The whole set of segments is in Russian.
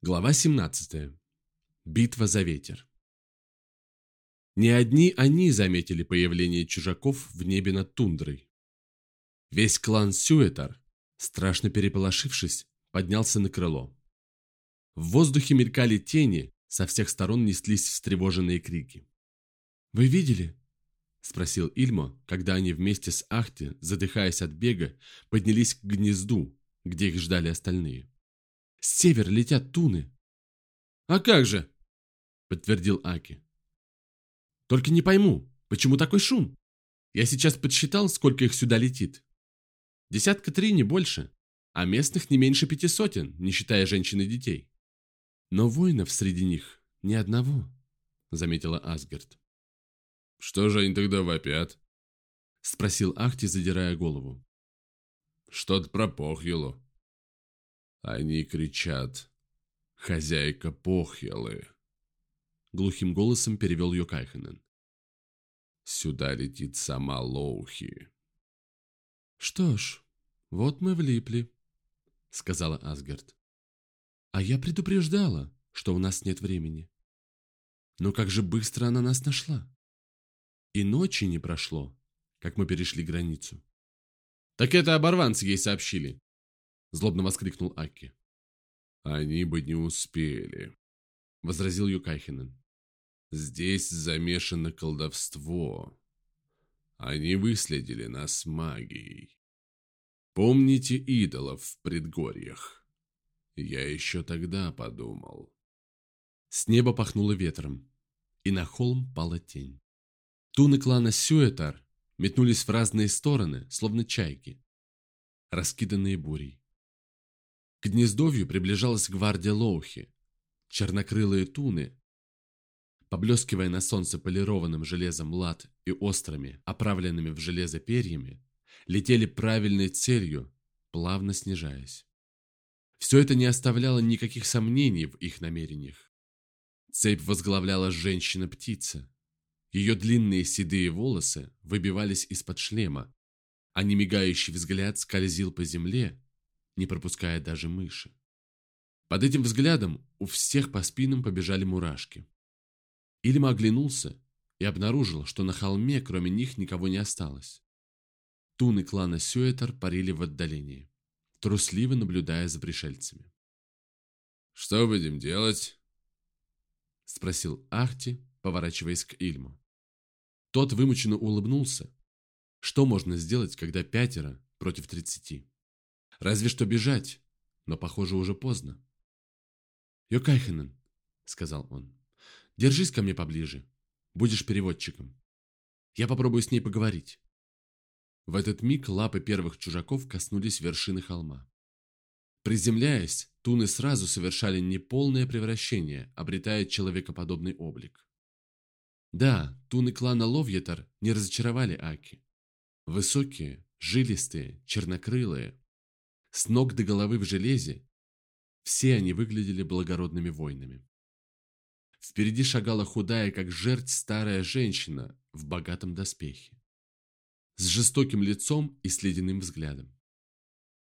Глава 17. Битва за ветер. Не одни они заметили появление чужаков в небе над тундрой. Весь клан Сюэтар, страшно переполошившись, поднялся на крыло. В воздухе мелькали тени, со всех сторон неслись встревоженные крики. «Вы видели?» – спросил Ильмо, когда они вместе с Ахти, задыхаясь от бега, поднялись к гнезду, где их ждали остальные. С севера летят туны. А как же? Подтвердил Аки. Только не пойму, почему такой шум? Я сейчас подсчитал, сколько их сюда летит. Десятка три, не больше. А местных не меньше пяти сотен, не считая женщин и детей. Но воинов среди них ни одного, заметила Асгард. Что же они тогда вопят? Спросил Ахти, задирая голову. Что-то про Похьелу. Они кричат «Хозяйка Похьелы!» Глухим голосом перевел Йокайхенен. «Сюда летит сама Лоухи». «Что ж, вот мы влипли», — сказала Асгард. «А я предупреждала, что у нас нет времени. Но как же быстро она нас нашла? И ночи не прошло, как мы перешли границу». «Так это оборванцы ей сообщили», Злобно воскликнул Аки. Они бы не успели, возразил Юкайхинен. Здесь замешано колдовство. Они выследили нас магией. Помните идолов в предгорьях? Я еще тогда подумал. С неба пахнуло ветром, и на холм пала тень. Туны клана Сюэтар метнулись в разные стороны, словно чайки, раскиданные бурей. К гнездовью приближалась гвардия Лоухи. Чернокрылые туны, поблескивая на солнце полированным железом лад и острыми, оправленными в железо перьями, летели правильной целью, плавно снижаясь. Все это не оставляло никаких сомнений в их намерениях. Цепь возглавляла женщина-птица. Ее длинные седые волосы выбивались из-под шлема, а немигающий взгляд скользил по земле, не пропуская даже мыши. Под этим взглядом у всех по спинам побежали мурашки. Ильма оглянулся и обнаружил, что на холме кроме них никого не осталось. Туны клана Сюэтер парили в отдалении, трусливо наблюдая за пришельцами. «Что будем делать?» — спросил Ахти, поворачиваясь к Ильму. Тот вымученно улыбнулся. Что можно сделать, когда пятеро против тридцати? Разве что бежать, но, похоже, уже поздно. «Йокайхенен», — сказал он, — «держись ко мне поближе. Будешь переводчиком. Я попробую с ней поговорить». В этот миг лапы первых чужаков коснулись вершины холма. Приземляясь, туны сразу совершали неполное превращение, обретая человекоподобный облик. Да, туны клана Ловьетар не разочаровали Аки. Высокие, жилистые, чернокрылые, с ног до головы в железе, все они выглядели благородными воинами. Впереди шагала худая, как жерть, старая женщина в богатом доспехе, с жестоким лицом и с ледяным взглядом.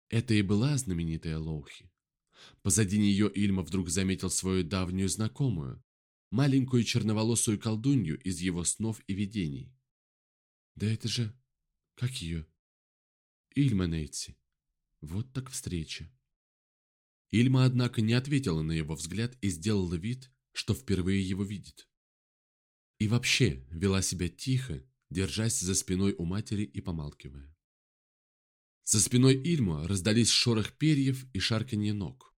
Это и была знаменитая Лоухи. Позади нее Ильма вдруг заметил свою давнюю знакомую, маленькую черноволосую колдунью из его снов и видений. Да это же... как ее? Ильма Нейти. Вот так встреча. Ильма, однако, не ответила на его взгляд и сделала вид, что впервые его видит. И вообще вела себя тихо, держась за спиной у матери и помалкивая. За спиной Ильма раздались шорох перьев и шарканье ног.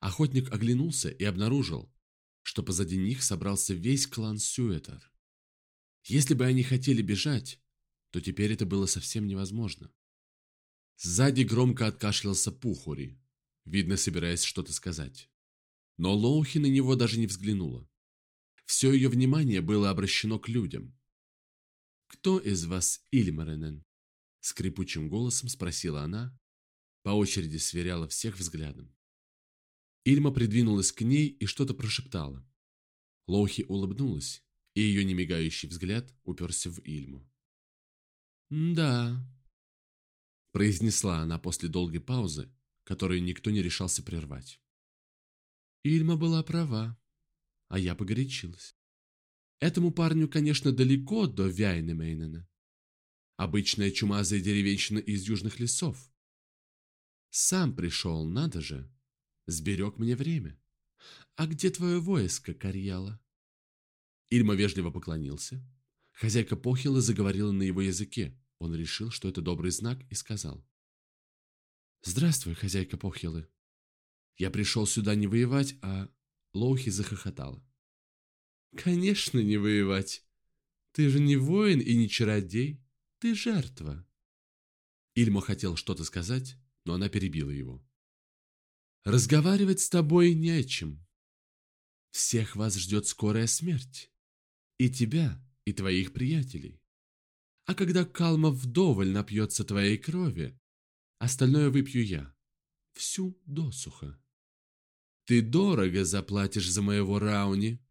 Охотник оглянулся и обнаружил, что позади них собрался весь клан Сюэтар. Если бы они хотели бежать, то теперь это было совсем невозможно. Сзади громко откашлялся Пухури, видно, собираясь что-то сказать. Но Лоухи на него даже не взглянула. Все ее внимание было обращено к людям. «Кто из вас Ильмаренен?» Скрипучим голосом спросила она, по очереди сверяла всех взглядом. Ильма придвинулась к ней и что-то прошептала. Лоухи улыбнулась, и ее немигающий взгляд уперся в Ильму. «Да, произнесла она после долгой паузы, которую никто не решался прервать. Ильма была права, а я погорячилась. Этому парню, конечно, далеко до Вяйнемейнена. Обычная чумазая деревенщина из южных лесов. Сам пришел, надо же. Сберег мне время. А где твое войско, Карьяла? Ильма вежливо поклонился. Хозяйка Похила заговорила на его языке. Он решил, что это добрый знак, и сказал. «Здравствуй, хозяйка Похилы. Я пришел сюда не воевать, а...» Лоухи захохотала. «Конечно, не воевать. Ты же не воин и не чародей. Ты жертва». Ильма хотел что-то сказать, но она перебила его. «Разговаривать с тобой не о чем. Всех вас ждет скорая смерть. И тебя, и твоих приятелей. А когда Калма вдоволь напьется твоей крови, остальное выпью я. Всю досуха. Ты дорого заплатишь за моего Рауни.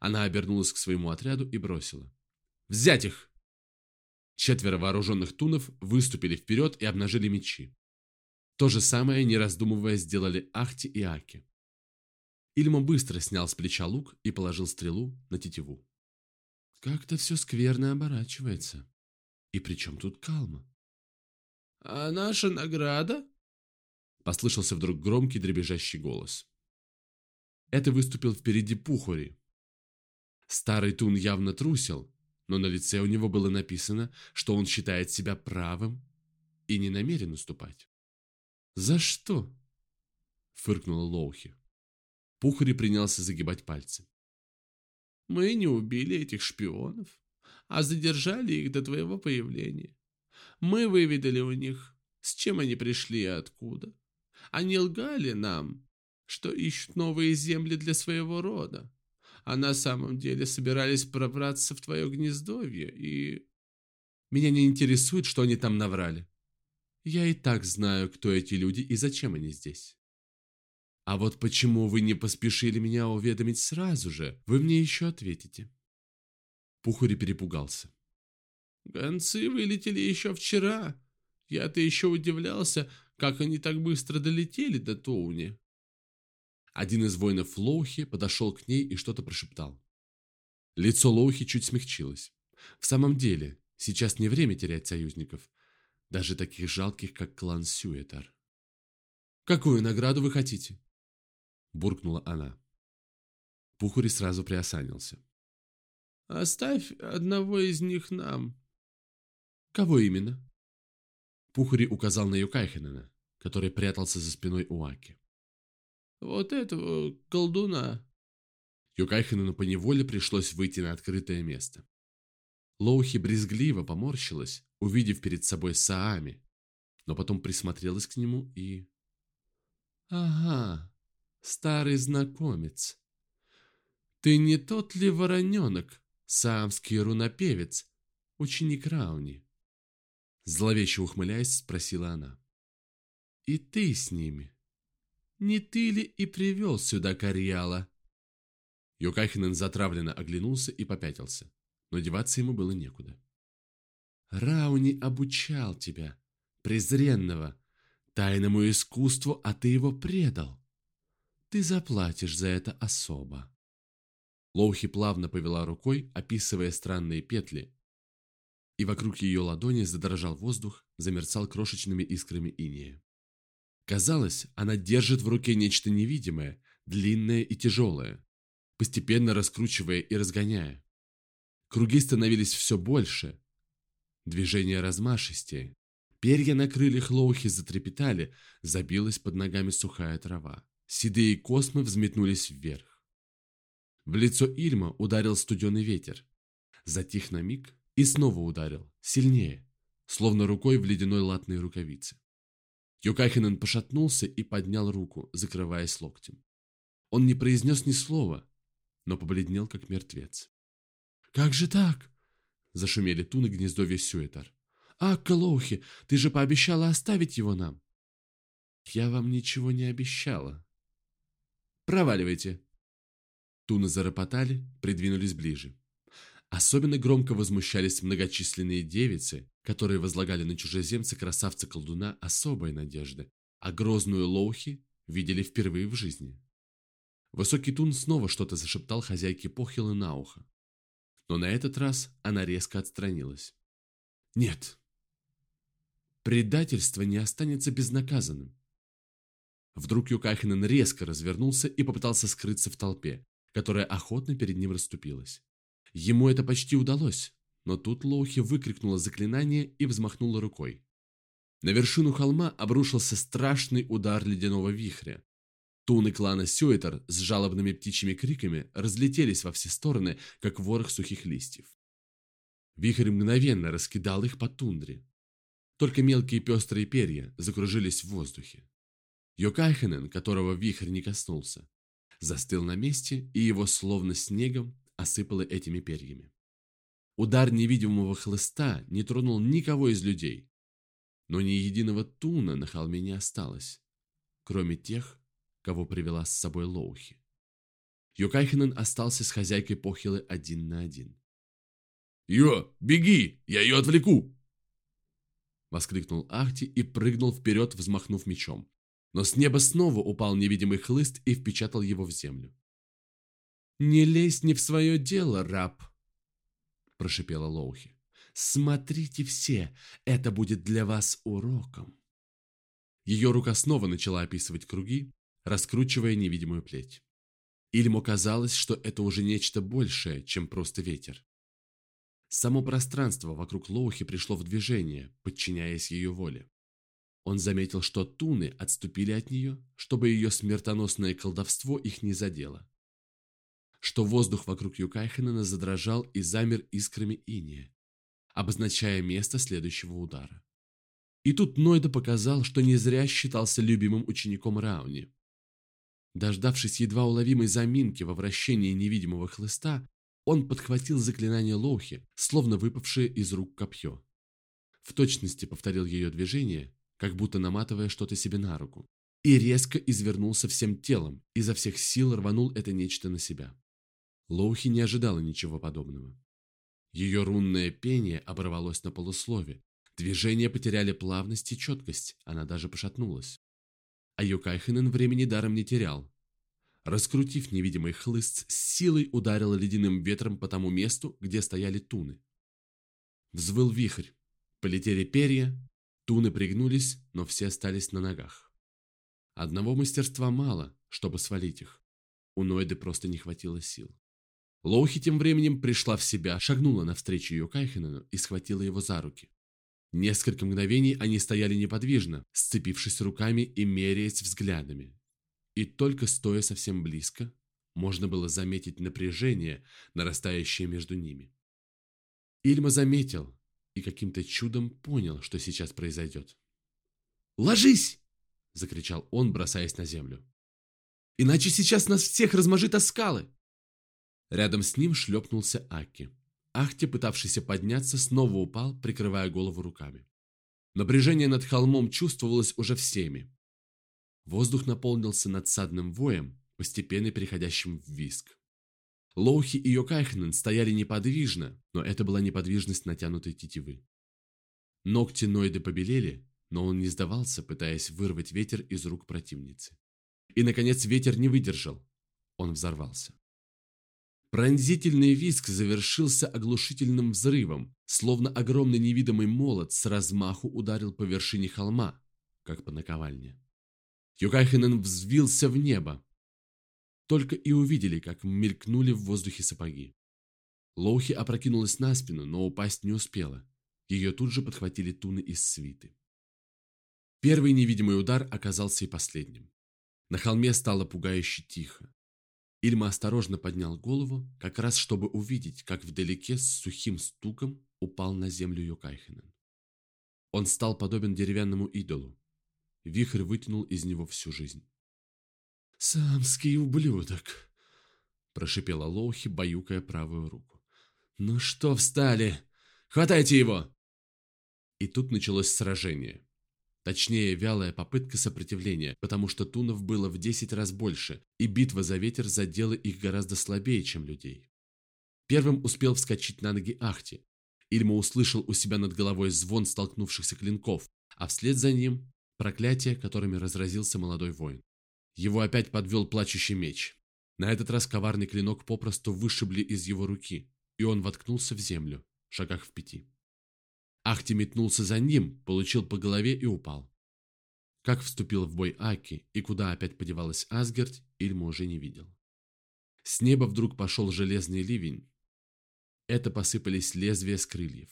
Она обернулась к своему отряду и бросила. «Взять их!» Четверо вооруженных тунов выступили вперед и обнажили мечи. То же самое, не раздумывая, сделали Ахти и Аки. Ильма быстро снял с плеча лук и положил стрелу на тетиву. Как-то все скверно оборачивается. И при чем тут Калма? «А наша награда?» Послышался вдруг громкий дребезжащий голос. Это выступил впереди Пухури. Старый Тун явно трусил, но на лице у него было написано, что он считает себя правым и не намерен уступать. «За что?» — фыркнула Лоухи. Пухари принялся загибать пальцы. Мы не убили этих шпионов, а задержали их до твоего появления. Мы выведали у них, с чем они пришли и откуда. Они лгали нам, что ищут новые земли для своего рода, а на самом деле собирались пробраться в твое гнездовье и... Меня не интересует, что они там наврали. Я и так знаю, кто эти люди и зачем они здесь. А вот почему вы не поспешили меня уведомить сразу же, вы мне еще ответите. Пухари перепугался. Гонцы вылетели еще вчера. Я-то еще удивлялся, как они так быстро долетели до Тоуни. Один из воинов Лоухи подошел к ней и что-то прошептал. Лицо Лоухи чуть смягчилось. В самом деле, сейчас не время терять союзников, даже таких жалких, как клан Сюэтар. «Какую награду вы хотите?» – буркнула она. Пухури сразу приосанился. «Оставь одного из них нам». «Кого именно?» Пухури указал на Юкайхенена, который прятался за спиной у Аки. «Вот этого колдуна». Юкайхенену поневоле пришлось выйти на открытое место. Лоухи брезгливо поморщилась, увидев перед собой Саами, но потом присмотрелась к нему и... «Ага, старый знакомец. Ты не тот ли вороненок, саамский рунопевец, ученик Рауни? Зловеще ухмыляясь, спросила она. И ты с ними? Не ты ли и привел сюда Карьяла? Юкахинен затравленно оглянулся и попятился, но деваться ему было некуда. Рауни обучал тебя, презренного, тайному искусству, а ты его предал. Ты заплатишь за это особо. Лоухи плавно повела рукой, описывая странные петли, и вокруг ее ладони задрожал воздух, замерцал крошечными искрами инея. Казалось, она держит в руке нечто невидимое, длинное и тяжелое, постепенно раскручивая и разгоняя. Круги становились все больше, движения размашистее. Перья на крыльях Лоухи затрепетали, забилась под ногами сухая трава. Седые космы взметнулись вверх. В лицо Ильма ударил студеный ветер. Затих на миг и снова ударил, сильнее, словно рукой в ледяной латной рукавице. Юкахинен пошатнулся и поднял руку, закрываясь локтем. Он не произнес ни слова, но побледнел, как мертвец. «Как же так?» – зашумели туны гнездовья Сюэтар. «А, Калоухи, ты же пообещала оставить его нам!» «Я вам ничего не обещала», Проваливайте!» Туны заропотали, придвинулись ближе. Особенно громко возмущались многочисленные девицы, которые возлагали на чужеземца красавца-колдуна особые надежды, а грозную Лоухи видели впервые в жизни. Высокий Тун снова что-то зашептал хозяйке Похилы на ухо. Но на этот раз она резко отстранилась. «Нет, предательство не останется безнаказанным». Вдруг Юкахинен резко развернулся и попытался скрыться в толпе, которая охотно перед ним расступилась. Ему это почти удалось, но тут Лоухи выкрикнула заклинание и взмахнула рукой. На вершину холма обрушился страшный удар ледяного вихря. Туны клана Сюэтер с жалобными птичьими криками разлетелись во все стороны, как ворох сухих листьев. Вихрь мгновенно раскидал их по тундре. Только мелкие пестрые перья закружились в воздухе. Йокайхенен, которого вихрь не коснулся, застыл на месте, и его словно снегом осыпало этими перьями. Удар невидимого хлыста не тронул никого из людей, но ни единого туна на холме не осталось, кроме тех, кого привела с собой Лоухи. Йокайхенен остался с хозяйкой Похилы один на один. «Йо, беги, я ее отвлеку!» Воскликнул Ахти и прыгнул вперед, взмахнув мечом. Но с неба снова упал невидимый хлыст и впечатал его в землю. «Не лезь не в свое дело, раб!» Прошипела Лоухи. «Смотрите все, это будет для вас уроком!» Ее рука снова начала описывать круги, раскручивая невидимую плеть. Ильму казалось, что это уже нечто большее, чем просто ветер. Само пространство вокруг Лоухи пришло в движение, подчиняясь ее воле. Он заметил, что туны отступили от нее, чтобы ее смертоносное колдовство их не задело. Что воздух вокруг Юкайхенена задрожал и замер искрами иния, обозначая место следующего удара. И тут Нойда показал, что не зря считался любимым учеником Рауни. Дождавшись едва уловимой заминки во вращении невидимого хлыста, он подхватил заклинание Лоухи, словно выпавшее из рук копье. В точности повторил ее движение, как будто наматывая что-то себе на руку, и резко извернулся всем телом, изо всех сил рванул это нечто на себя. Лоухи не ожидала ничего подобного. Ее рунное пение оборвалось на полуслове, движения потеряли плавность и четкость, она даже пошатнулась. А Юкайхенен времени даром не терял. Раскрутив невидимый хлыст, с силой ударил ледяным ветром по тому месту, где стояли туны. Взвыл вихрь, полетели перья, туны пригнулись, но все остались на ногах. Одного мастерства мало, чтобы свалить их. У Нойды просто не хватило сил. Лоухи тем временем пришла в себя, шагнула навстречу ее Кайхенену и схватила его за руки. Несколько мгновений они стояли неподвижно, сцепившись руками и меряясь взглядами. И только стоя совсем близко, можно было заметить напряжение, нарастающее между ними. Ильма заметил и каким-то чудом понял, что сейчас произойдет. «Ложись!» – закричал он, бросаясь на землю. «Иначе сейчас нас всех размажит о скалы!» Рядом с ним шлепнулся Аки. Ахти, пытавшийся подняться, снова упал, прикрывая голову руками. Напряжение над холмом чувствовалось уже всеми. Воздух наполнился надсадным воем, постепенно переходящим в виск. Лоухи и Йокайхнен стояли неподвижно, но это была неподвижность натянутой тетивы. Ногти Нойды побелели, но он не сдавался, пытаясь вырвать ветер из рук противницы. И, наконец, ветер не выдержал. Он взорвался. Пронзительный визг завершился оглушительным взрывом, словно огромный невидимый молот с размаху ударил по вершине холма, как по наковальне. Юкайхенен взвился в небо. Только и увидели, как мелькнули в воздухе сапоги. Лоухи опрокинулась на спину, но упасть не успела. Ее тут же подхватили туны из свиты. Первый невидимый удар оказался и последним. На холме стало пугающе тихо. Ильма осторожно поднял голову, как раз чтобы увидеть, как вдалеке с сухим стуком упал на землю Йокайхенен. Он стал подобен деревянному идолу. Вихрь вытянул из него всю жизнь. «Самский ублюдок!» – прошипела Лоухи, баюкая правую руку. «Ну что встали? Хватайте его!» И тут началось сражение. Точнее, вялая попытка сопротивления, потому что тунов было в 10 раз больше, и битва за ветер задела их гораздо слабее, чем людей. Первым успел вскочить на ноги Ахти. Ильма услышал у себя над головой звон столкнувшихся клинков, а вслед за ним проклятие, которыми разразился молодой воин. Его опять подвел плачущий меч. На этот раз коварный клинок попросту вышибли из его руки, и он воткнулся в землю, шагах в пяти. Ахти метнулся за ним, получил по голове и упал. Как вступил в бой Аки и куда опять подевалась Асгард, Ильма уже не видел. С неба вдруг пошел железный ливень. Это посыпались лезвия с крыльев.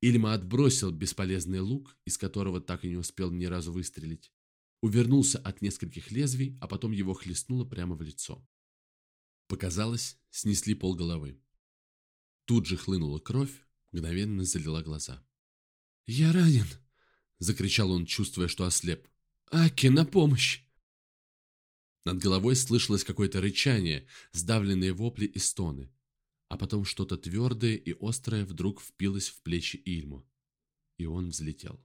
Ильма отбросил бесполезный лук, из которого так и не успел ни разу выстрелить. Увернулся от нескольких лезвий, а потом его хлестнуло прямо в лицо. Показалось, снесли полголовы. Тут же хлынула кровь, мгновенно залила глаза. «Я ранен!» — закричал он, чувствуя, что ослеп. «Аки, на помощь!» Над головой слышалось какое-то рычание, сдавленные вопли и стоны. А потом что-то твердое и острое вдруг впилось в плечи Ильму. И он взлетел.